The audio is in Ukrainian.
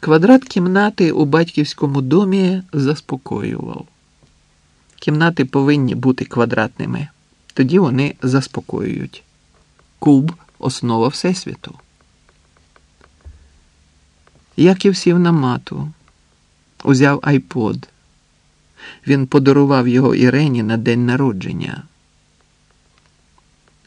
Квадрат кімнати у батьківському домі заспокоював. Кімнати повинні бути квадратними, тоді вони заспокоюють. Куб основа Всесвіту. Яків сів на мату, узяв айпод. Він подарував його Ірені на день народження.